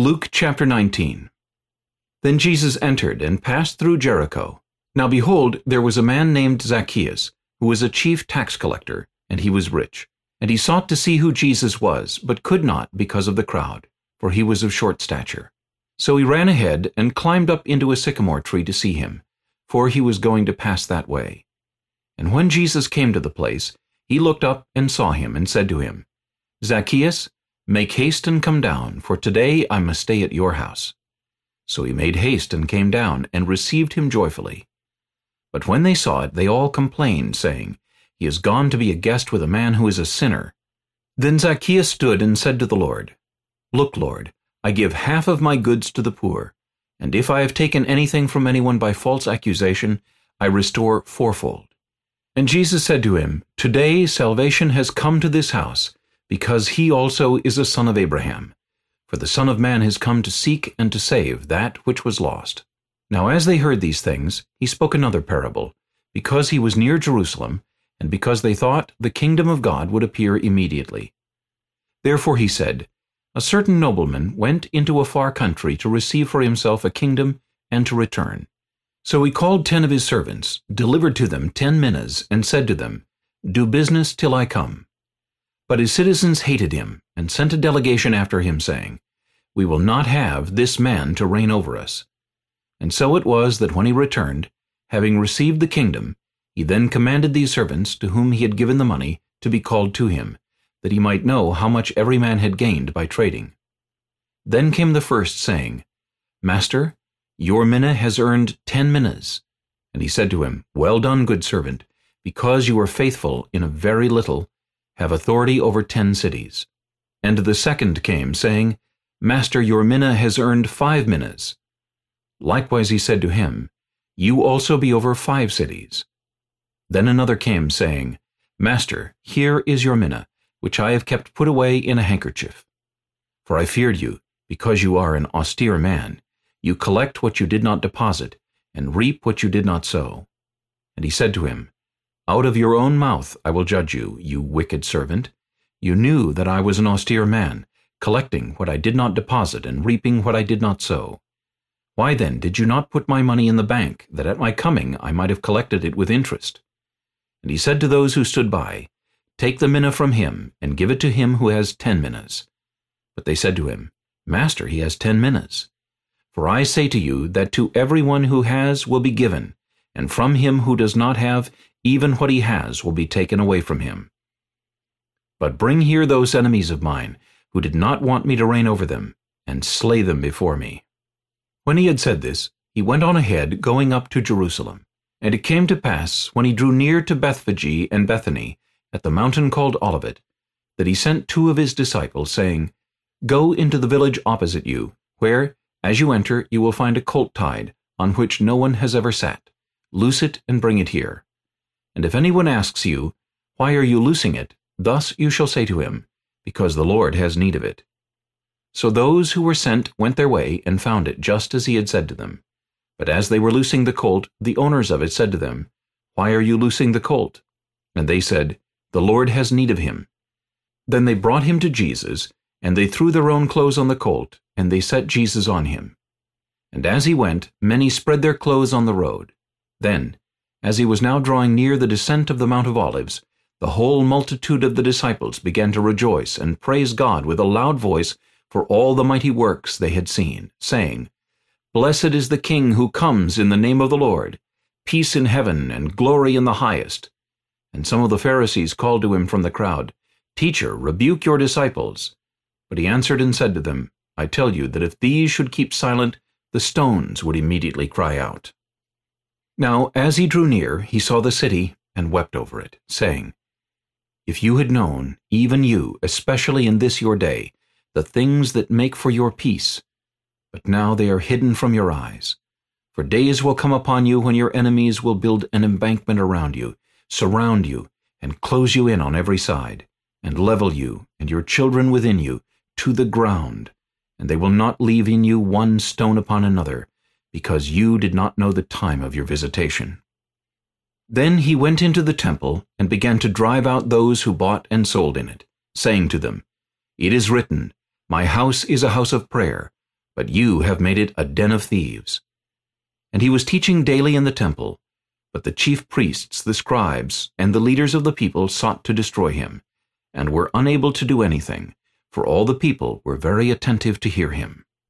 Luke chapter 19 Then Jesus entered and passed through Jericho. Now behold, there was a man named Zacchaeus, who was a chief tax collector, and he was rich. And he sought to see who Jesus was, but could not because of the crowd, for he was of short stature. So he ran ahead and climbed up into a sycamore tree to see him, for he was going to pass that way. And when Jesus came to the place, he looked up and saw him, and said to him, Zacchaeus, make haste and come down, for today I must stay at your house. So he made haste and came down, and received him joyfully. But when they saw it, they all complained, saying, He is gone to be a guest with a man who is a sinner. Then Zacchaeus stood and said to the Lord, Look, Lord, I give half of my goods to the poor, and if I have taken anything from anyone by false accusation, I restore fourfold. And Jesus said to him, Today salvation has come to this house, because he also is a son of Abraham. For the Son of Man has come to seek and to save that which was lost. Now as they heard these things, he spoke another parable, because he was near Jerusalem, and because they thought the kingdom of God would appear immediately. Therefore he said, A certain nobleman went into a far country to receive for himself a kingdom and to return. So he called ten of his servants, delivered to them ten minas, and said to them, Do business till I come. But his citizens hated him, and sent a delegation after him, saying, We will not have this man to reign over us. And so it was that when he returned, having received the kingdom, he then commanded these servants, to whom he had given the money, to be called to him, that he might know how much every man had gained by trading. Then came the first, saying, Master, your mina has earned ten minas. And he said to him, Well done, good servant, because you were faithful in a very little, have authority over ten cities. And the second came, saying, Master, your mina has earned five minas. Likewise he said to him, You also be over five cities. Then another came, saying, Master, here is your mina, which I have kept put away in a handkerchief. For I feared you, because you are an austere man, you collect what you did not deposit, and reap what you did not sow. And he said to him, Out of your own mouth I will judge you, you wicked servant. You knew that I was an austere man, collecting what I did not deposit, and reaping what I did not sow. Why then did you not put my money in the bank, that at my coming I might have collected it with interest? And he said to those who stood by, Take the mina from him, and give it to him who has ten minas. But they said to him, Master, he has ten minas. For I say to you that to every one who has will be given, and from him who does not have, even what he has will be taken away from him. But bring here those enemies of mine, who did not want me to reign over them, and slay them before me. When he had said this, he went on ahead, going up to Jerusalem. And it came to pass, when he drew near to Bethphage and Bethany, at the mountain called Olivet, that he sent two of his disciples, saying, Go into the village opposite you, where, as you enter, you will find a colt tied, on which no one has ever sat. Loose it and bring it here. And if anyone asks you, Why are you loosing it? Thus you shall say to him, Because the Lord has need of it. So those who were sent went their way and found it just as he had said to them. But as they were loosing the colt, the owners of it said to them, Why are you loosing the colt? And they said, The Lord has need of him. Then they brought him to Jesus, and they threw their own clothes on the colt, and they set Jesus on him. And as he went, many spread their clothes on the road. Then, as he was now drawing near the descent of the Mount of Olives, the whole multitude of the disciples began to rejoice and praise God with a loud voice for all the mighty works they had seen, saying, Blessed is the King who comes in the name of the Lord, peace in heaven and glory in the highest. And some of the Pharisees called to him from the crowd, Teacher, rebuke your disciples. But he answered and said to them, I tell you that if these should keep silent, the stones would immediately cry out. Now as he drew near, he saw the city, and wept over it, saying, If you had known, even you, especially in this your day, the things that make for your peace, but now they are hidden from your eyes. For days will come upon you when your enemies will build an embankment around you, surround you, and close you in on every side, and level you, and your children within you, to the ground, and they will not leave in you one stone upon another, because you did not know the time of your visitation. Then he went into the temple, and began to drive out those who bought and sold in it, saying to them, It is written, My house is a house of prayer, but you have made it a den of thieves. And he was teaching daily in the temple, but the chief priests, the scribes, and the leaders of the people sought to destroy him, and were unable to do anything, for all the people were very attentive to hear him.